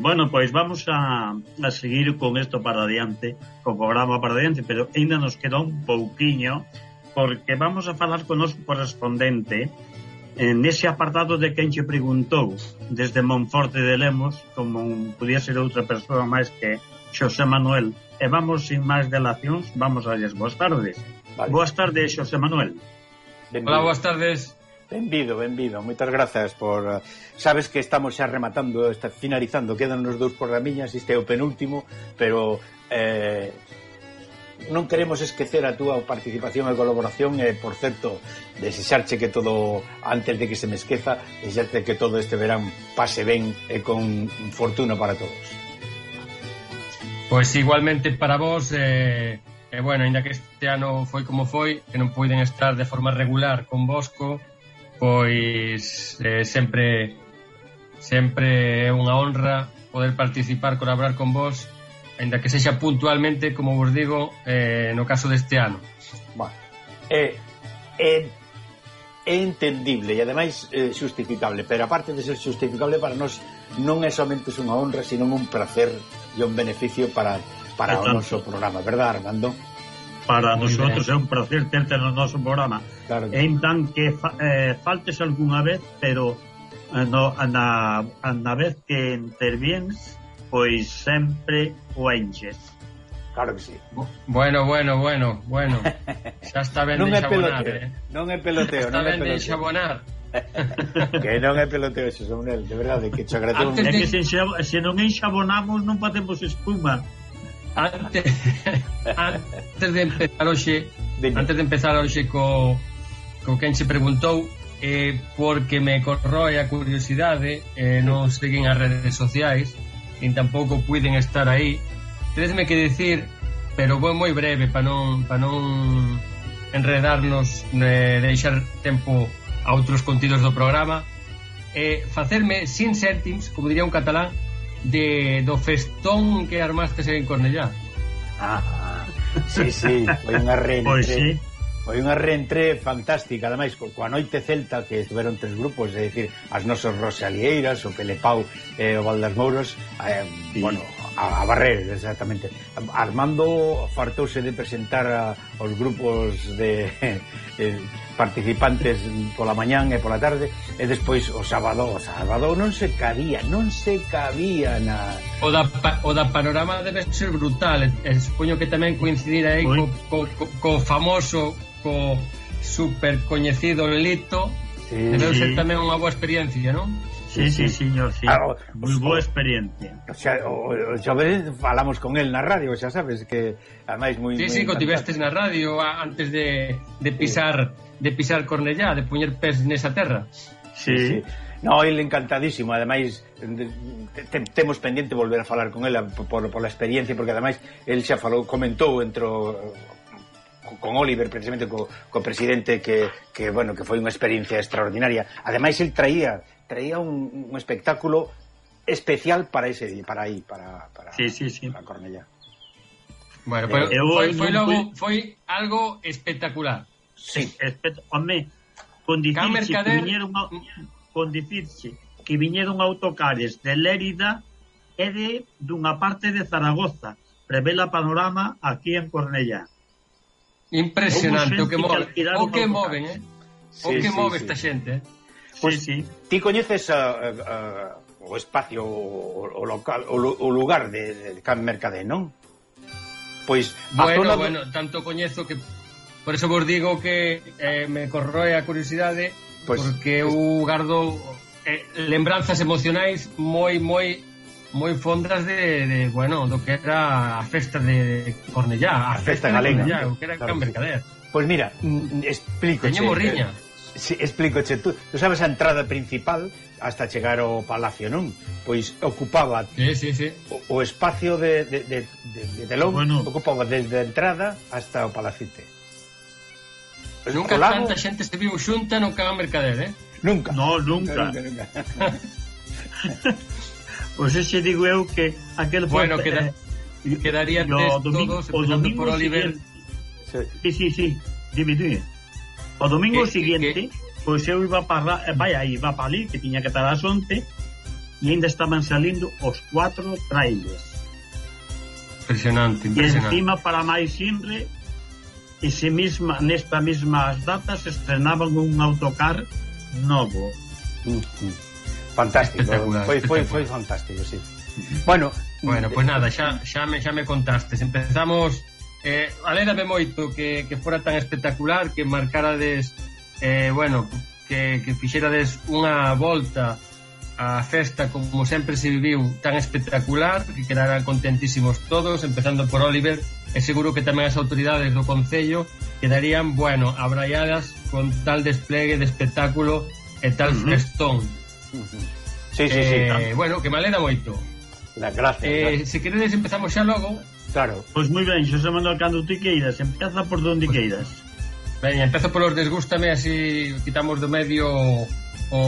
Bueno, pois vamos a, a seguir con isto para adiante, co programa para adiante, pero ainda nos queda un pouquiño porque vamos a falar con noso correspondente en ese apartado de quen che preguntou desde Monforte de Lemos como un, podía ser outra persoa máis que Xosé Manuel e vamos sin máis delacións, vamos a lles boas tardes vale. Boas tardes, Xosé Manuel Benvido. Hola, boas tardes Benvido, benvido. Moitas grazas por... Eh, sabes que estamos xa rematando, está finalizando, quedan os dous programiñas, este é o penúltimo, pero eh, non queremos esquecer a túa participación e colaboración e, por certo, desexarche que todo, antes de que se me esqueza, desexarche que todo este verán pase ben e con fortuna para todos. Pois igualmente para vos, eh, e eh, bueno, ainda que este ano foi como foi, que non poden estar de forma regular con Bosco, pois eh, sempre sempre é unha honra poder participar, colaborar con vos ainda que sexa puntualmente, como vos digo, eh, no caso deste ano. Bueno, eh, eh, é entendible e ademais eh, justificable, pero aparte de ser justificable para nós non é somente unha honra, sino un placer e un beneficio para para o noso programa, verdad, Armando? para Muy nosotros ben. é un placer terte no noso programa. Claro. que. en tan que fa, eh, faltes algunha vez, pero eh, no, na, na vez que interviens, pois sempre o enches. Claro que sí. Bueno, bueno, bueno, bueno. Xa está ben non de xabonar, eh? Non é peloteo, non é peloteo. Xa está ben de xabonar. que non é peloteo eso, Samuel, de verdade, que te agradecemos. Antes de... É que se, se non enxabonamos non facemos espuma antes, antes de empezar hoxe, Dime. antes de empezar hoxe co co quen se preguntou eh, porque me corroe a curiosidade eh, non seguen as redes sociais nin tampouco puiden estar aí tedesme que decir pero vou moi breve para non, pa non enredarnos eh, deixar tempo a outros contidos do programa eh, facerme sin céntims como diría un catalán de, do festón que armastes en Cornellá. Ah, sí, sí, foi unha reentre. Pois sí. Foi unha reentre fantástica, ademais, co, coa noite celta que estiveron tres grupos, é dicir, as nosos Rosalieiras, o Pelepau e eh, o Valdas Mouros, eh, sí. bueno, a, a barrer, exactamente. Armando fartouse de presentar a, os grupos de eh, participantes pola mañán e pola tarde e despois o sábado, o sábado non se cabía, non se cabía na... O da, pa, o da panorama debe ser brutal, e supoño que tamén coincidir aí co, co, co, co famoso, co super coñecido Lito, sí. debe ser tamén unha boa experiencia, non? Sí, sí, sí, señor, sí. Ah, Moi boa experiencia. O xa, o, o, xa ves, falamos con el na radio, xa sabes que ademais moi Sí, sí, que tivestes na radio antes de, de pisar sí. de pisar Cornellá, de poñer pés nesa terra. Sí. sí. No, ele encantadísimo, ademais te, temos pendiente volver a falar con ela por, por la experiencia, porque ademais el xa falou, comentou entre o, con Oliver, precisamente co, co presidente que, que, bueno, que foi unha experiencia extraordinaria. Ademais, el traía traía un, un espectáculo especial para ese día, para aí, para, para, sí, sí, sí. para Cornellá. Bueno, pues, eh, foi, foi, logo, foi algo espectacular. Sí. Espect Home, con dicirse Mercader... que viñeron a, con dicirse que viñeron autocares de Lérida e de dunha parte de Zaragoza. Revela panorama aquí en Cornellá. Impresionante o que move, o que moven, eh? O que sí, move sí. esta xente, eh? Pois sí. Ti coñeces a, a, o espacio, o, o local, o, o lugar de, de Can Mercadé, non? Pois bueno, zona... bueno, tanto coñezo que por eso vos digo que eh, me corroe a curiosidade pues, porque eu gardo eh, lembranzas emocionais moi moi moi fondas de, de bueno, do que era a festa de Cornellá, a, a festa, festa galega, Cornellá, o que era claro, Can Mercader. Pois mira, mm, explico. Teño morriña. Eh, Sí, explícoche tú, tú sabes a entrada principal hasta chegar ao palacio, non? Pois ocupaba sí, sí, sí. O, o espacio de, de, de, de, de telón bueno. ocupaba desde a entrada hasta o palacite. Nunca o lago... tanta xente se viu xunta no cada mercader, eh? Nunca. No, nunca. nunca, nunca, nunca. pois pues xe digo eu que aquel bueno, foi... Queda, eh, quedarían no, todos, o domingo por Oliver. Sí, sí, sí. Dime, dime. O domingo que, siguiente, que, pois eu iba para eh, vai aí, iba para ali, que tiña que estar ás 11 e ainda estaban salindo os cuatro trailers. Impresionante, impresionante. E encima para máis sempre ese mesma, nesta mesmas datas estrenaban un autocar novo. Uh. Fantástico, foi, foi, foi fantástico, sí. Bueno, bueno, pois pues nada, xa, xa, me, xa me contaste Empezamos eh, alégrame moito que, que fora tan espectacular que marcarades eh, bueno, que, que fixerades unha volta a festa como sempre se viviu tan espectacular que quedaran contentísimos todos empezando por Oliver e seguro que tamén as autoridades do Concello quedarían, bueno, abraiadas con tal despliegue de espectáculo e tal uh -huh. festón uh -huh. sí, sí, eh, sí, bueno, que me alegra moito La, gracias, eh, gracias. se queredes empezamos xa logo Claro. Pois moi ben, Xosé Manuel, cando ti queiras, empeza por donde pues, queiras. Ben, empezo polos desgústame, así quitamos do medio o,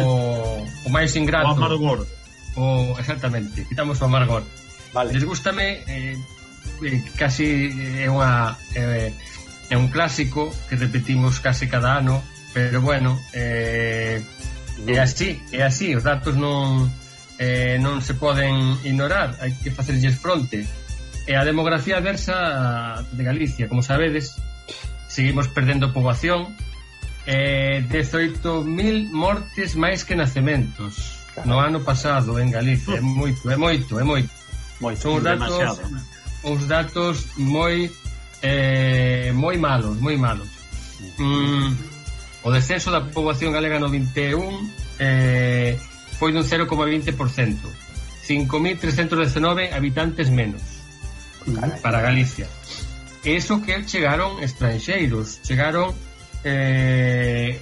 o máis ingrato. O amargor. O, exactamente, quitamos o amargor. Vale. Desgústame, eh, eh casi eh, é unha... Eh, é un clásico que repetimos case cada ano, pero bueno, eh, é así, é así, os datos non, eh, non se poden ignorar, hai que facerlles fronte. E a demografía adversa de Galicia, como sabedes, seguimos perdendo poboación, eh, 18.000 mortes máis que nacementos claro. no ano pasado en Galicia, é moito, é moito, é moito. moito Son datos, demasiado. os datos moi eh, moi malos, moi malos. Mm, o descenso da poboación galega no 21 eh, foi dun 0,20%. 5.319 habitantes menos. Para Galicia. Eso que chegaron estranxeiros, chegaron eh,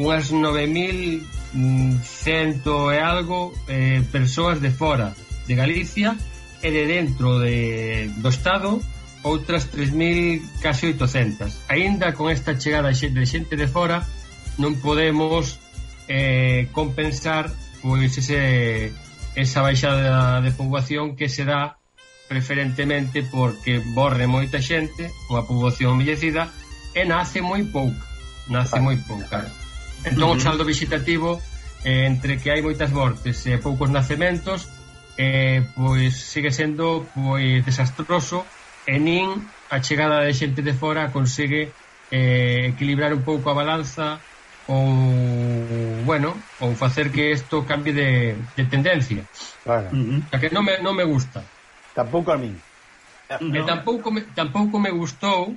unhas 9.100 e algo eh, persoas de fora de Galicia e de dentro de, do Estado outras 3.000 casi 800. Aínda con esta chegada de xente de fora non podemos eh, compensar pois ese, esa baixada de poboación que se dá preferentemente porque borre moita xente, unha poboación envellecida, e nace moi pouca. Nace moi pouca. Entón, o saldo visitativo, eh, entre que hai moitas mortes e poucos nacementos, eh, pois sigue sendo pois desastroso e nin a chegada de xente de fora consegue eh, equilibrar un pouco a balanza ou bueno, ou facer que isto cambie de, de tendencia. Claro. Uh -huh. Que non me, non me gusta. Tampouco a min. Eh, e no. tampouco, me, tampouco me gustou,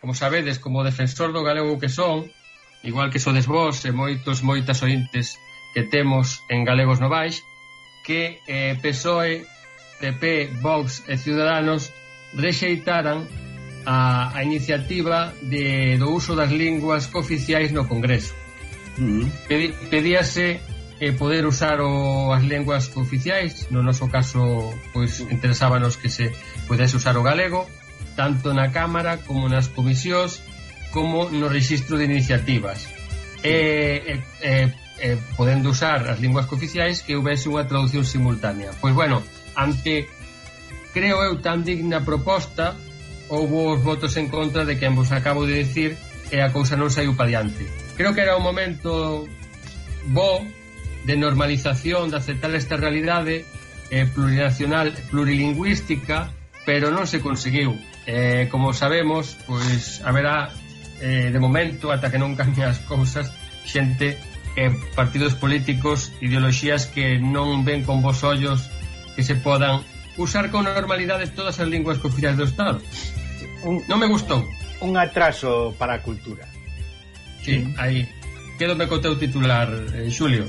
como sabedes, como defensor do galego que son, igual que sodes vos e moitos, moitas ointes que temos en Galegos Novais, que eh, PSOE, PP, Vox e Ciudadanos rexeitaran a, a iniciativa de, do uso das linguas cooficiais no Congreso. Mm. Pedi, pedíase eh, poder usar o, as lenguas oficiais, no noso caso pois interesábanos que se pudese usar o galego, tanto na Cámara como nas comisións, como no registro de iniciativas. E, e, e, e podendo usar as linguas oficiais que houvese unha traducción simultánea. Pois bueno, ante creo eu tan digna proposta, houve os votos en contra de quen vos acabo de dicir e a cousa non saiu pa diante. Creo que era un momento bo de normalización, de aceptar esta realidade eh, plurinacional, plurilingüística, pero non se conseguiu. Eh, como sabemos, pois haberá eh, de momento, ata que non cambian as cousas, xente eh, partidos políticos, ideoloxías que non ven con vos ollos que se podan usar con normalidade todas as linguas cooficiais do Estado. Un, non me gustou. Un atraso para a cultura. Sí, aí. Quédome co teu titular, eh, Xulio.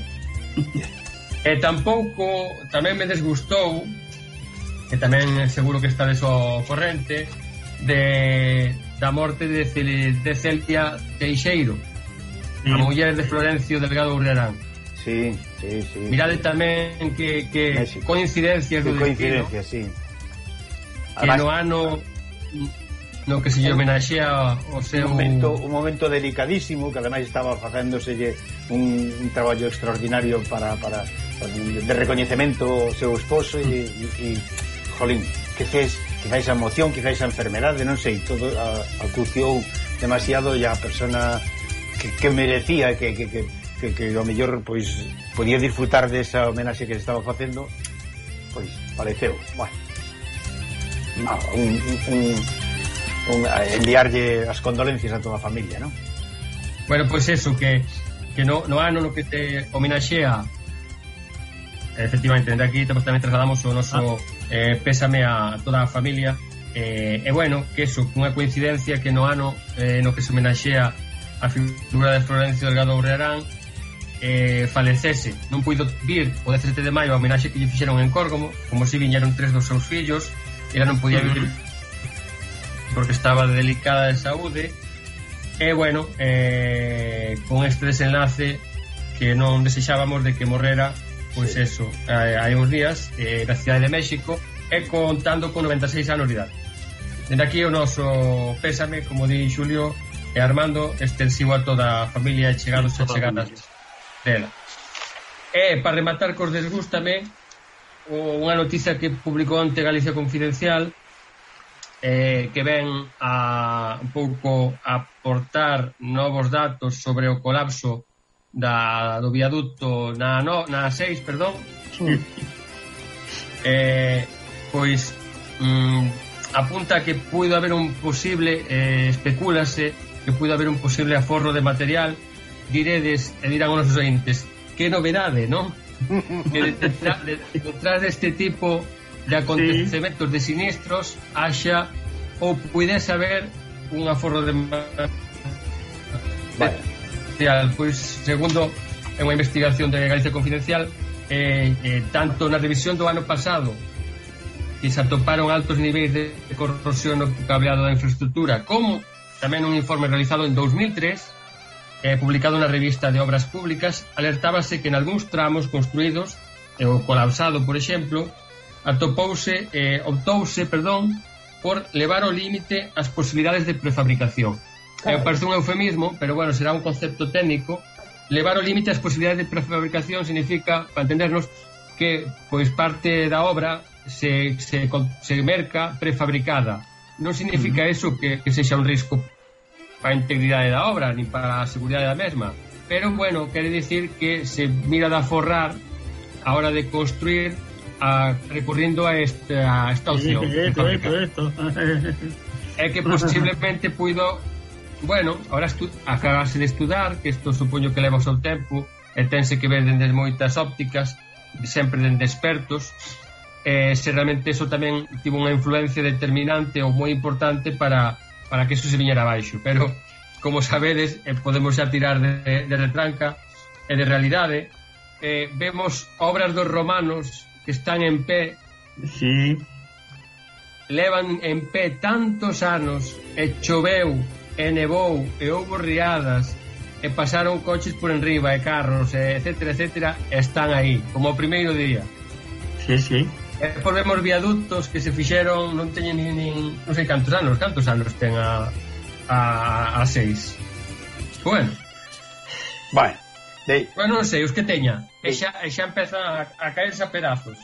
E tampouco, tamén me desgustou, que tamén seguro que está deso corrente, de da morte de, Cel de Celtia Teixeiro, sí. a mm. muller de Florencio Delgado Urrerán. Sí, sí, sí. Mirade tamén que, que coincidencias que do coincidencias, sí. sí. Además, que no ano no que se lle homenaxea o seu... Un momento, un momento delicadísimo que ademais estaba facéndoselle un, un traballo extraordinario para, para, para de recoñecemento ao seu esposo e, e, e jolín, que fez quizá esa emoción, quizá a enfermedade, non sei, todo acuciou demasiado ya a persona que, que merecía que, que, que, que, que o mellor pois podía disfrutar desa homenaxe que se estaba facendo pois pareceu, bueno, ah, un, un, un un, eh, enviarlle as condolencias a toda a familia, non? Bueno, pois pues eso, que, que no, no ano no que te homenaxea efectivamente, dende aquí tamén trasladamos o noso ah. eh, pésame a toda a familia eh, e bueno, que eso, unha coincidencia que no ano eh, no que se homenaxea a figura de Florencio Delgado Obrearán eh, falecese non puido vir o 17 de maio a homenaxe que lle fixeron en Córgomo como se si viñeron tres dos seus fillos ela non podía vir uh -huh porque estaba delicada de saúde e bueno eh, con este desenlace que non desexábamos de que morrera pois sí. eso, eh, hai uns días eh, na cidade de México e contando con 96 anos de idade Dende aquí o noso pésame, como di Xulio e Armando, extensivo a toda a familia e chegados e chegadas dela. E, para rematar, cos desgústame, unha noticia que publicou ante Galicia Confidencial eh, que ven a un pouco aportar novos datos sobre o colapso da, do viaducto na, no, na 6, perdón. Eh, pois mm, apunta que puido haber un posible eh, especulase que puido haber un posible aforro de material diredes e dirán os nosos ointes que novedade, non? que detrás, detrás deste tipo de acontecementos sí. de sinistros haxa ou puidese haber un aforro de vale. pois segundo é unha investigación de Galicia Confidencial eh, eh, tanto na revisión do ano pasado que se atoparon altos niveis de corrosión no cableado da infraestructura como tamén un informe realizado en 2003 eh, publicado na revista de obras públicas alertábase que en algúns tramos construídos eh, o colapsado, por exemplo atopouse, eh, optouse, perdón, por levar ao límite as posibilidades de prefabricación. Claro. Eh, parece un eufemismo, pero bueno, será un concepto técnico. Levar ao límite as posibilidades de prefabricación significa, para entendernos, que pois parte da obra se, se, se merca prefabricada. Non significa uh -huh. eso que, que sexa un risco para a integridade da obra, ni para a seguridade da mesma. Pero, bueno, quere dicir que se mira de aforrar a hora de construir a, recurrindo a esta, a esta opción. Esto, esto, esto. é que posiblemente puido bueno, ahora acabase de estudar que isto supoño que leva o seu tempo e tense que ver dende moitas ópticas sempre dende expertos eh, se realmente eso tamén tivo unha influencia determinante ou moi importante para, para que eso se viñera abaixo pero como sabedes eh, podemos xa tirar de, de retranca e de realidade eh, vemos obras dos romanos que están en pé sí. levan en pé tantos anos e choveu e nevou e houve riadas e pasaron coches por enriba e carros e etcétera, etcétera e están aí, como o primeiro día sí, sí E por vemos viaductos que se fixeron non teñen nin, nin non sei cantos anos, cantos anos ten a a, a seis. Bueno. Vale. De... Bueno, non sei, os que teña. E xa, e xa empezan a, a caerse a pedazos.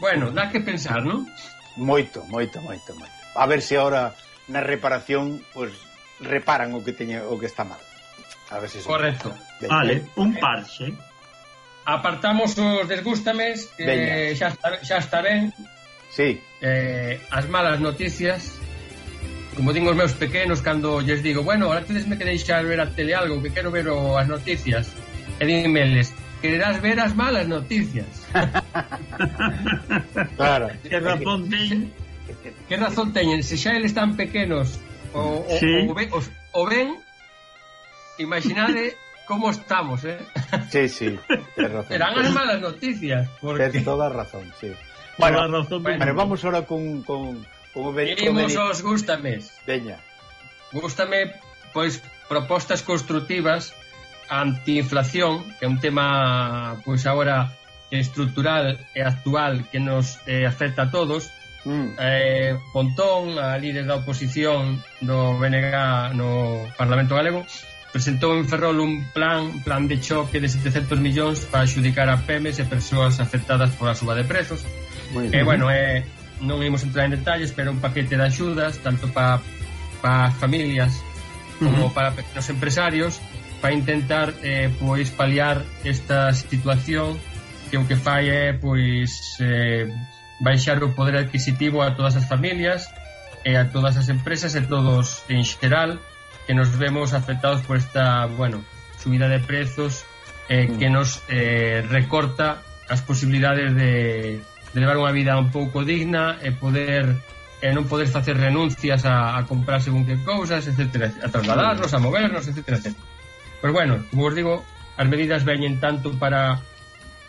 Bueno, dá que pensar, non? Moito, moito, moito, moito. A ver se agora na reparación pues, reparan o que teña o que está mal. A ver se Correcto. Vale, un parche. Apartamos os desgústames que Veña. xa está, xa está ben. Sí. Eh, as malas noticias como digo os meus pequenos cando lles digo, bueno, ahora me queréis xa ver a tele algo, que quero ver o, as noticias e dímeles, quererás ver as malas noticias. claro. Que razón teñen? Que razón teñen? Se xa eles están pequenos o, o, sí. o, ben, o, o ben imaginade eh, como estamos, eh? Sí, sí, razón. Serán as malas noticias. Porque... Tens toda razón, sí. Bueno, toda razón bueno, pero vamos ahora con, con, o ben, Queremos os gústames. Veña. Gústame, pois, propostas constructivas antiinflación, que é un tema pois agora estructural e actual que nos eh, afecta a todos. Mm. Eh, Pontón, a líder da oposición do BNG no Parlamento Galego, presentou en Ferrol un plan plan de choque de 700 millóns para xudicar a PEMES e persoas afectadas pola suba de prezos. E eh, bueno, eh, non imos entrar en detalles, pero un paquete de axudas tanto para pa familias como uh -huh. para pequenos empresarios para intentar eh, pois paliar esta situación que o que fai é pois eh, baixar o poder adquisitivo a todas as familias e a todas as empresas e todos en xeral que nos vemos afectados por esta, bueno, subida de prezos eh, mm. que nos eh, recorta as posibilidades de, de levar unha vida un pouco digna e poder e non poder facer renuncias a, a comprar según que cousas, etcétera, a trasladarnos, a movernos, etc. etcétera. Pero bueno, como vos digo, as medidas veñen tanto para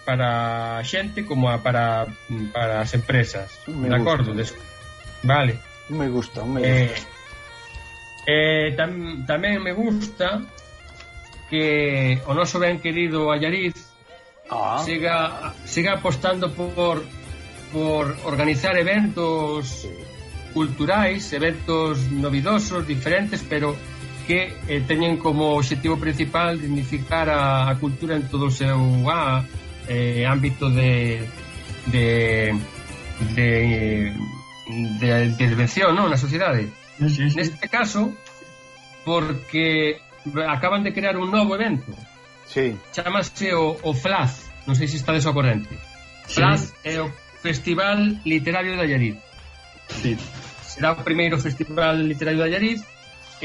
para a xente como a para para as empresas. Me de acordo. Des... Vale. Me gusta, me eh, gusta. Eh, eh, tam, tamén me gusta que o noso ben querido Allariz ah. siga siga apostando por por organizar eventos sí. culturais, eventos novidosos, diferentes, pero que eh, teñen como obxectivo principal dignificar a, a cultura en todo o seu ah, eh, ámbito de de de, de, de intervención non? na sociedade. Sí, sí, sí. Neste caso, porque acaban de crear un novo evento. Sí. Chámase o, o FLAZ, non sei se está ao corrente. Sí. FLAZ é o Festival Literario de Allariz. Sí. Será o primeiro Festival Literario de Allariz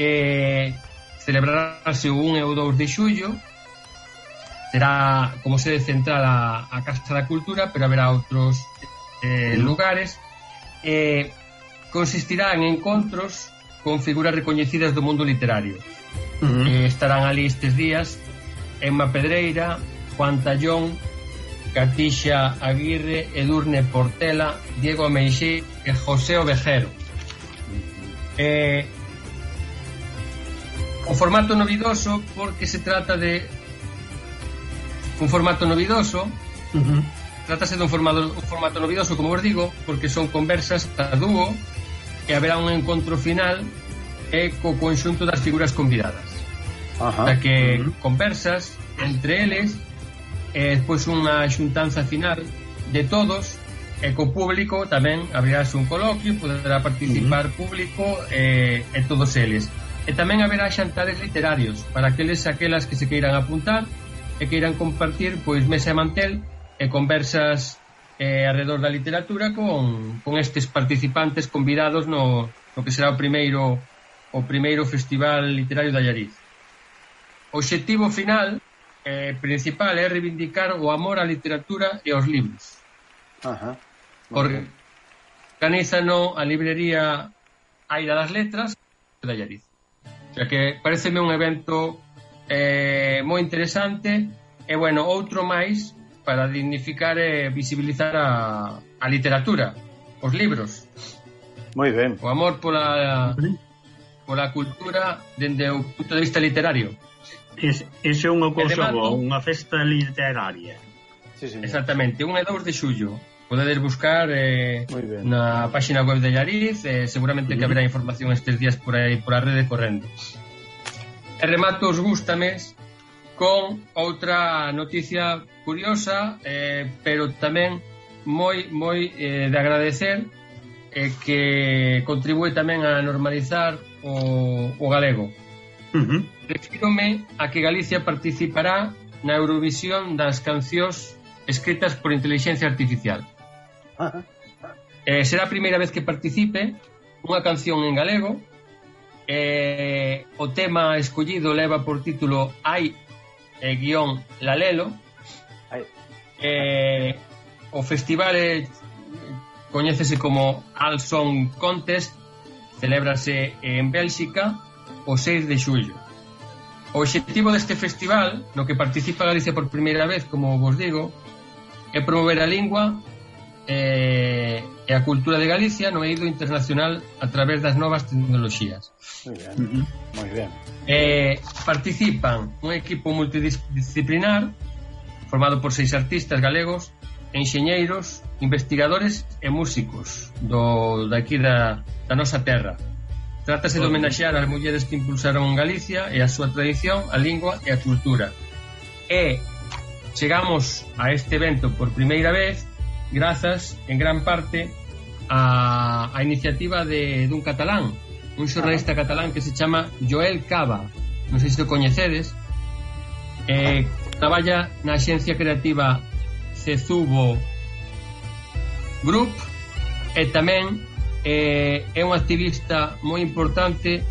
que celebrarase o 1 e o 2 de xullo. Será como sede central a, a Casa da Cultura pero haberá outros eh, lugares. Eh, consistirá en encontros con figuras recoñecidas do mundo literario. Uh -huh. eh, estarán ali estes días Emma Pedreira Juan Tallón Catixa Aguirre, Edurne Portela, Diego Meixí e José Ovejero. Eh, O formato novidoso porque se trata de un formato novidoso. Uh -huh. Trátase un formato, un formato novidoso, como vos digo, porque son conversas a dúo e haberá un encontro final e co conxunto das figuras convidadas. Ajá. Da que uh -huh. conversas entre eles e despois unha xuntanza final de todos e co público tamén abrirás un coloquio, poderá participar uh -huh. público e, e todos eles. E tamén haberá xantares literarios para aqueles e aquelas que se queiran apuntar e queiran compartir pois mesa e mantel e conversas eh, alrededor da literatura con, con estes participantes convidados no, no que será o primeiro o primeiro Festival Literario da Llariz. O objetivo final eh, principal é reivindicar o amor á literatura e aos libros. Ajá. Organizano a librería Aira das Letras da Llariz xa que pareceme un evento eh, moi interesante e bueno, outro máis para dignificar e visibilizar a, a literatura, os libros. Moi ben. O amor pola pola cultura dende o punto de vista literario. Es, ese é un Kosovo, unha festa literaria. Sí. Exactamente, un e 2 de xullo podedes buscar eh, na páxina web de Yariz eh, seguramente que haberá información estes días por aí por a rede corrente e remato os gustames con outra noticia curiosa eh, pero tamén moi moi eh, de agradecer eh, que contribúe tamén a normalizar o, o galego. Uh -huh. Refírome a que Galicia participará na Eurovisión das cancións escritas por inteligencia artificial eh, será a primeira vez que participe unha canción en galego. Eh, o tema escollido leva por título Ai eh, guión Lalelo. Ai. Eh, o festival eh, coñécese como All Song Contest celébrase en Bélxica o 6 de xullo. O obxectivo deste festival no que participa Galicia por primeira vez como vos digo é promover a lingua eh, e a cultura de Galicia no eido internacional a través das novas tecnoloxías. Moi ben. Uh -huh. Ben. Eh, participan un equipo multidisciplinar formado por seis artistas galegos, enxeñeiros, investigadores e músicos do daqui da, da nosa terra. Trátase de homenaxear as mulleres que impulsaron Galicia e a súa tradición, a lingua e a cultura. E chegamos a este evento por primeira vez grazas en gran parte a, a iniciativa de dun catalán, un xornalista catalán que se chama Joel Cava. Non sei se o coñecedes. Eh, traballa na axencia creativa Cezubo Group e tamén eh, é un activista moi importante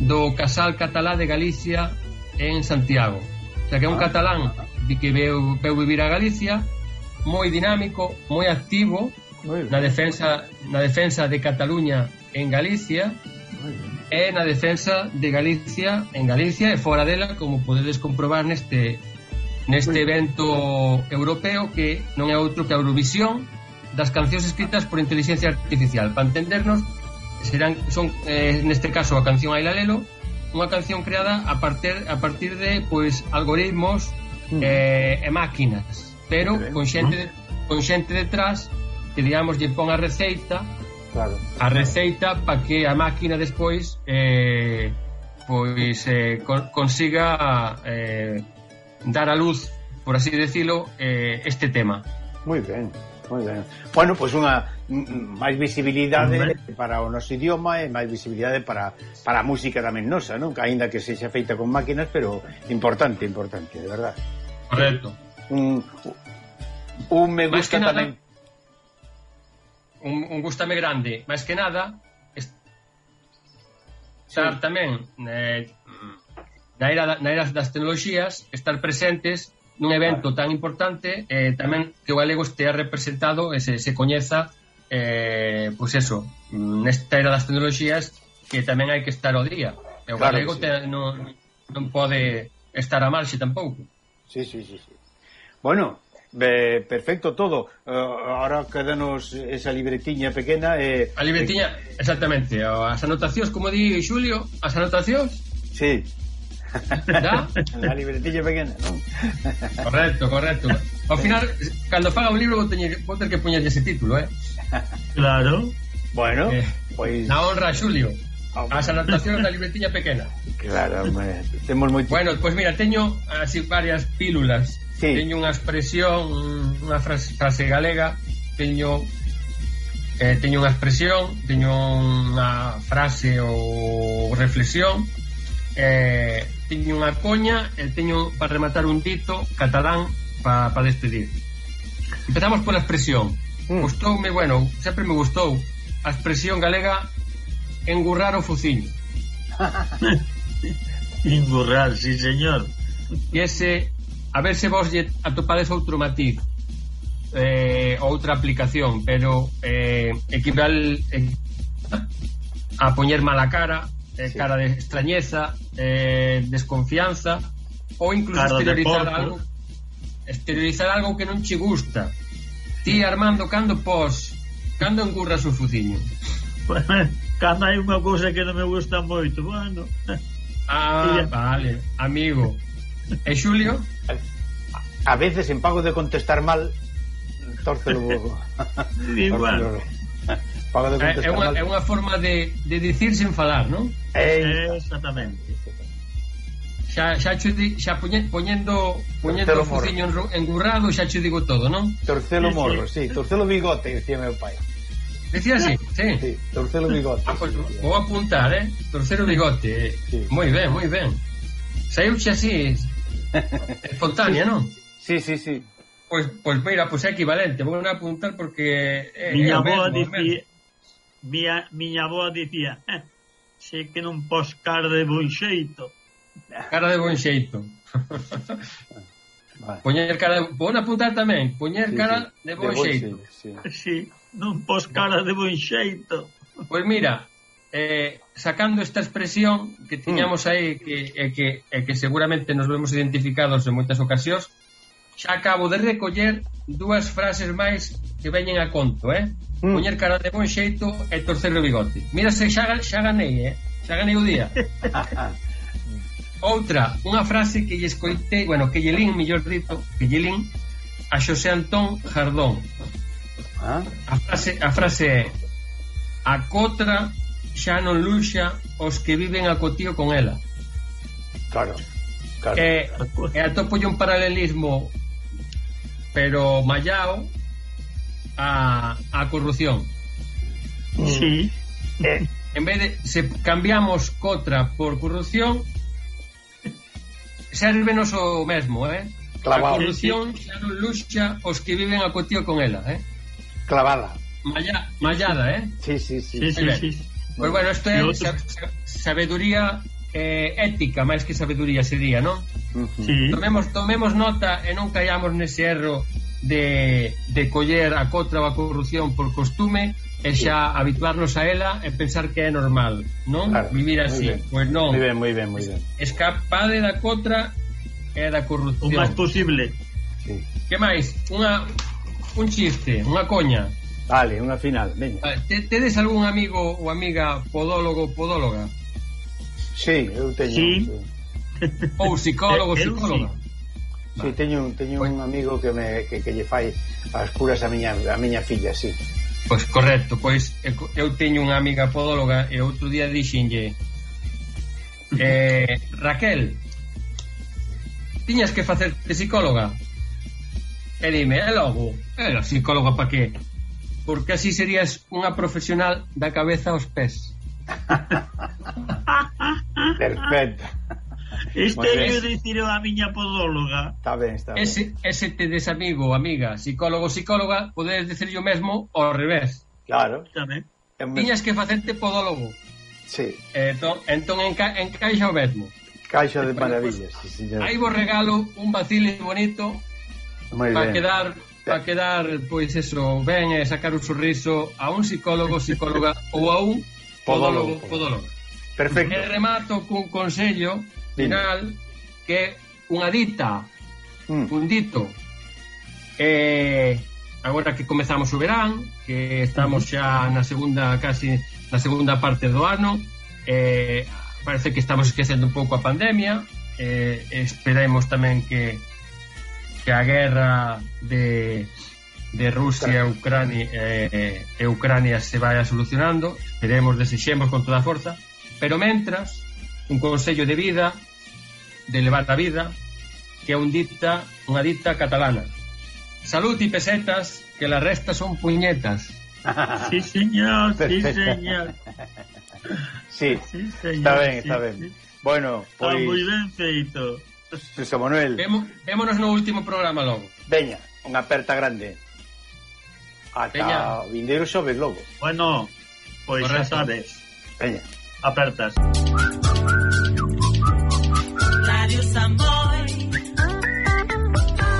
do Casal Catalá de Galicia en Santiago. O sea que é un ah. catalán que veu, veu vivir a Galicia moi dinámico, moi activo. Na defensa na defensa de Cataluña en Galicia. E na eh, defensa de Galicia en Galicia eh, e fora dela, como podedes comprobar neste neste evento europeo que non é outro que a Eurovisión. Das cancións escritas por inteligencia artificial. Para entendernos, serán son eh, neste caso a canción Ailalelo, unha canción creada a partir a partir de pois algoritmos eh, e máquinas pero con xente con xente detrás que digamos lle pon a receita claro. a receita para que a máquina despois eh, pois eh, con, consiga eh, dar a luz por así decirlo eh, este tema moi ben moi ben. Bueno, pois pues unha máis visibilidade eh, para o noso idioma e máis visibilidade para para a música tamén nosa, non? Que aínda que sexa feita con máquinas, pero importante, importante, de verdade. Correcto un, un me gusta nada, tamén. Un, un gustame grande, máis que nada, estar sí. tamén eh, na, era, na era das tecnoloxías, estar presentes nun evento tan importante eh, tamén que o galego estea representado e se, se coñeza eh, pois pues eso, nesta era das tecnoloxías que tamén hai que estar ao día e o claro galego sí. te, non, non pode estar a marxe tampouco Sí, sí, sí, sí. Bueno, Be, perfecto todo. Uh, ahora quedanos esa libretiña pequena e eh, A libretiña, eh, exactamente, as anotacións, como di Xulio, as anotacións? Sí. Da? A libretiña pequena, non? Correcto, correcto. Ao final, cando faga un libro vou, teñer, vou ter que poñerlle ese título, eh? Claro. Bueno, eh, pois... Pues... Na honra a Xulio. As anotacións da libretiña pequena. Claro, hombre. temos moito. Bueno, pois pues mira, teño así varias pílulas sí. teño unha expresión, unha frase, frase galega, teño eh, teño unha expresión, teño unha frase ou reflexión, eh, teño unha coña e teño para rematar un dito catalán para pa despedir. Empezamos pola expresión. Mm. Gustoume, bueno, sempre me gustou a expresión galega engurrar o fuciño. engurrar, sí, señor. E ese a ver se vos lle atopades outro matiz eh, outra aplicación pero eh, equival eh, a poñer mala cara eh, sí. cara de extrañeza eh, desconfianza ou incluso cara exteriorizar algo exteriorizar algo que non che gusta. Ti Armando cando pos cando encurra o fuciño? Cando hai unha cousa que non me gusta moito bueno. Ah, vale, amigo. E Xulio? a veces en pago de contestar mal tórcelo igual pago de eh, contestar é, unha, mal. é unha forma de, de dicir sen falar, non? É, exactamente xa, xa, xo, xa poñe, poñendo poñendo o fuciño engurrado xa che digo todo, non? Torcelo morro, sí, torcelo bigote, dicía meu pai Decía así, sí. sí torcelo bigote. Ah, pues, vou apuntar, eh? Torcelo bigote. Eh. Sí. Moi ben, moi ben. Saiu así, espontánea, non? Sí, sí, sí. Pois, pois mira, pois é equivalente, vou apuntar porque é, miña é dicía, miña, miña boa dicía, eh, sei eh, que non pos cara de bon xeito. Cara de bon xeito. Vale. Poñer cara de... Vou apuntar tamén. Poñer sí, cara sí. de bon de xeito. Sí, sí. non pos cara de bon xeito. Pois mira, eh, sacando esta expresión que mm. tiñamos aí que, e que, e que seguramente nos vemos identificados en moitas ocasións, Xa acabo de recoller dúas frases máis que veñen a conto, eh? Mm. Poñer cara de bon xeito e torcer o bigote. Mira se xa, xa ganei, eh? Xa ganei o día. Outra, unha frase que lle escoitei, bueno, que lle lin, millor dito, que lle lin a Xosé Antón Jardón. Ah? A frase, a frase é A cotra xa non luxa os que viven a cotío con ela. Claro. Claro. E, e atopo un paralelismo pero mallao a, a corrupción. Sí. Eh. En vez de se cambiamos cotra por corrupción, sérvenos o mesmo, eh? Clavado. A corrupción xa non luxa os que viven a cotío con ela, eh? Clavada. Malla, mallada, eh? Sí, sí, sí. sí, sí, sí. Pois pues bueno, isto é sabeduría eh, ética, máis que sabeduría sería, non? Uh -huh. sí. tomemos, tomemos nota e non caiamos nese erro de, de coller a contra ou a corrupción por costume e xa sí. habituarnos a ela e pensar que é normal, non? Claro, Vivir así. Pois pues non. Moi ben, moi ben, moi ben. Escapade da contra e da corrupción. O máis posible. Sí. Que máis? Unha un chiste, unha coña. Vale, unha final, veña. Tedes algún amigo ou amiga podólogo podóloga? Sí, eu teño. Sí. sí. Ou psicólogo, eh, psicóloga. Sí, teño teño, teño pues, un amigo que me que, que lle fai as curas a miña a miña filla, sí. Pois correcto, pois eu teño unha amiga podóloga e outro día dixenlle eh, Raquel, tiñas que facerte psicóloga? E dime, é logo, é la psicóloga pa que? Porque así serías unha profesional da cabeza aos pés. Perfecto. Este eu diciro a miña podóloga. Está ben, está ben. Ese, ese tedes amigo, amiga, psicólogo, psicóloga, podedes dicerlle yo mesmo ao revés. Claro. Está ben. Tiñas que facerte podólogo. Sí. Eh, entón enca, encaixa o mesmo. Caixa de maravillas, pues, sí, señor. Aí vos regalo un bacile bonito para quedar para quedar pois eso, ben e sacar un sorriso a un psicólogo, psicóloga ou a un podólogo, podólogo. podólogo. Perfecto. E remato cun consello final que unha dita, mm. un dito. Eh, agora que comezamos o verán, que estamos xa na segunda casi na segunda parte do ano, eh, parece que estamos esquecendo un pouco a pandemia, eh, esperemos tamén que que a guerra de de Rusia e Ucrania, eh, e Ucrania se vaya solucionando, esperemos, desexemos con toda a forza, pero mentras un consello de vida, de levar a vida, que é un dicta, unha dicta catalana. Salud e pesetas, que la resta son puñetas. sí, señor, sí, señor. sí, sí señor, está ben, está ben. Sí. Bueno, pois... Está moi ben feito. José Manuel. Vemo, vémonos no último programa logo. Veña, unha aperta grande. Ata o vindeiro xoves logo. Bueno, pois xa sabes. Veña. Apertas. Apertas.